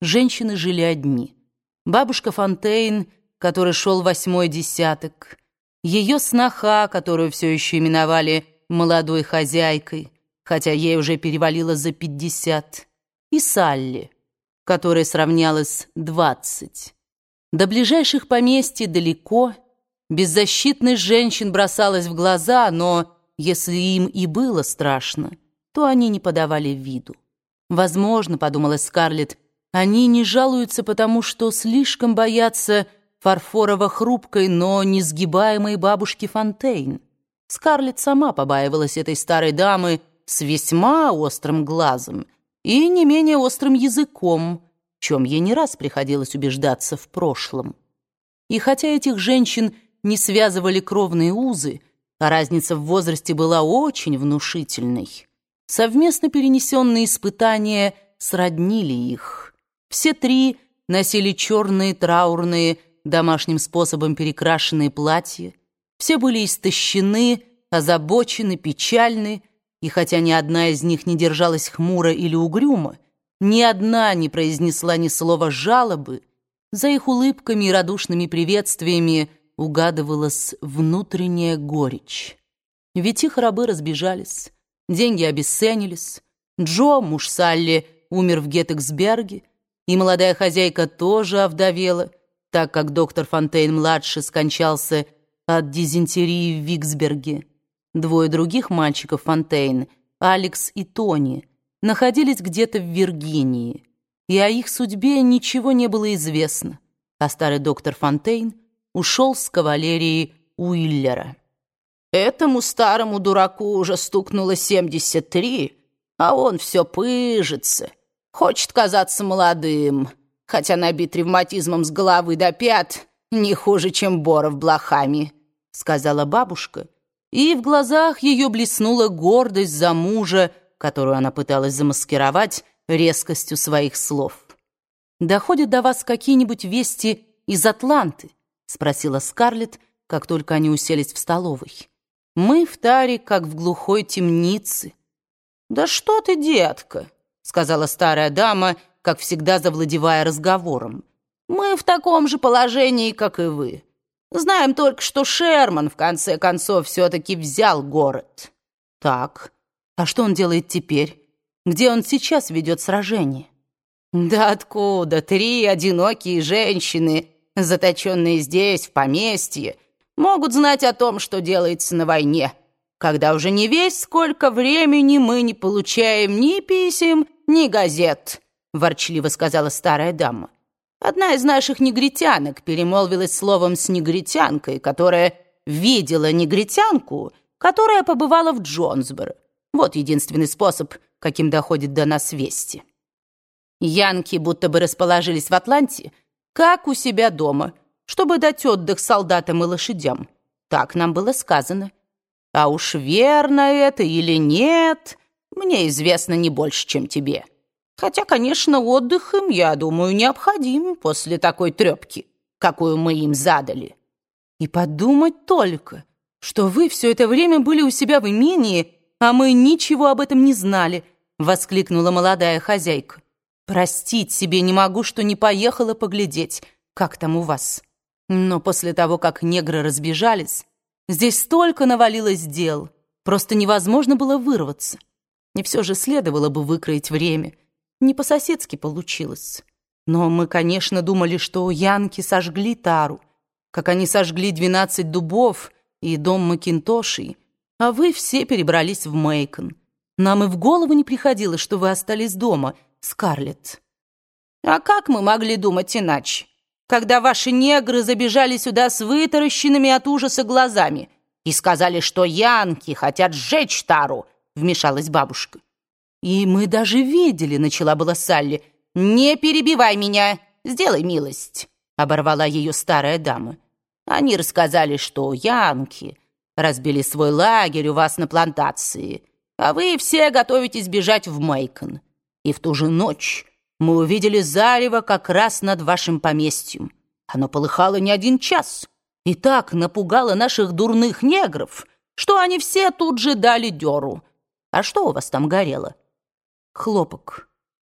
женщины жили одни. Бабушка Фонтейн, который шел восьмой десяток, ее сноха, которую все еще именовали молодой хозяйкой, хотя ей уже перевалило за пятьдесят, и Салли, которая сравнялась двадцать. До ближайших поместьй далеко, беззащитность женщин бросалась в глаза, но если им и было страшно, то они не подавали виду. Возможно, подумала Скарлетт, они не жалуются, потому что слишком боятся фарфорово-хрупкой, но несгибаемой бабушки Фонтейн. Скарлетт сама побаивалась этой старой дамы с весьма острым глазом и не менее острым языком, в чем ей не раз приходилось убеждаться в прошлом. И хотя этих женщин не связывали кровные узы, а разница в возрасте была очень внушительной, совместно перенесенные испытания сроднили их. Все три носили черные, траурные, домашним способом перекрашенные платья. Все были истощены, озабочены, печальны, и хотя ни одна из них не держалась хмуро или угрюмо, ни одна не произнесла ни слова жалобы, за их улыбками и радушными приветствиями угадывалась внутренняя горечь. Ведь их рабы разбежались, деньги обесценились, Джо, муж Салли, умер в Геттексберге, и молодая хозяйка тоже овдовела, так как доктор Фонтейн-младший скончался от дизентерии в Виксберге. Двое других мальчиков Фонтейн, Алекс и Тони, находились где-то в Виргинии, и о их судьбе ничего не было известно, а старый доктор Фонтейн ушел с кавалерии Уиллера. «Этому старому дураку уже стукнуло семьдесят три, а он все пыжится», Хочет казаться молодым, хотя набит ревматизмом с головы до пят не хуже, чем Боров блохами», — сказала бабушка, и в глазах ее блеснула гордость за мужа, которую она пыталась замаскировать резкостью своих слов. «Доходят до вас какие-нибудь вести из Атланты?» — спросила Скарлетт, как только они уселись в столовой. «Мы в таре, как в глухой темнице». «Да что ты, детка!» Сказала старая дама, как всегда завладевая разговором. «Мы в таком же положении, как и вы. Знаем только, что Шерман, в конце концов, все-таки взял город». «Так, а что он делает теперь? Где он сейчас ведет сражение?» «Да откуда? Три одинокие женщины, заточенные здесь, в поместье, могут знать о том, что делается на войне» когда уже не весь сколько времени мы не получаем ни писем, ни газет», — ворчливо сказала старая дама. Одна из наших негритянок перемолвилась словом с негритянкой, которая видела негритянку, которая побывала в Джонсборо. Вот единственный способ, каким доходит до нас вести. Янки будто бы расположились в Атланте, как у себя дома, чтобы дать отдых солдатам и лошадям. Так нам было сказано. А уж верно это или нет, мне известно не больше, чем тебе. Хотя, конечно, отдых им, я думаю, необходим после такой трепки, какую мы им задали. И подумать только, что вы все это время были у себя в имении, а мы ничего об этом не знали, воскликнула молодая хозяйка. Простить себе не могу, что не поехала поглядеть, как там у вас. Но после того, как негры разбежались, Здесь столько навалилось дел, просто невозможно было вырваться. Не все же следовало бы выкроить время. Не по-соседски получилось. Но мы, конечно, думали, что янки сожгли тару, как они сожгли двенадцать дубов и дом Макинтошей, а вы все перебрались в Мейкон. Нам и в голову не приходило, что вы остались дома, Скарлетт. А как мы могли думать иначе? Когда ваши негры забежали сюда с вытаращенными от ужаса глазами и сказали, что янки хотят сжечь тару», — вмешалась бабушка. «И мы даже видели», — начала была Салли. «Не перебивай меня, сделай милость», — оборвала ее старая дама. «Они рассказали, что янки разбили свой лагерь у вас на плантации, а вы все готовитесь бежать в Мейкон. И в ту же ночь мы увидели зарево как раз над вашим поместьем. Оно полыхало не один час и так напугало наших дурных негров, что они все тут же дали дёру. А что у вас там горело? Хлопок.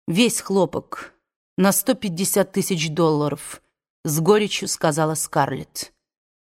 Весь хлопок. на 150 тысяч долларов, с горечью сказала Скарлетт.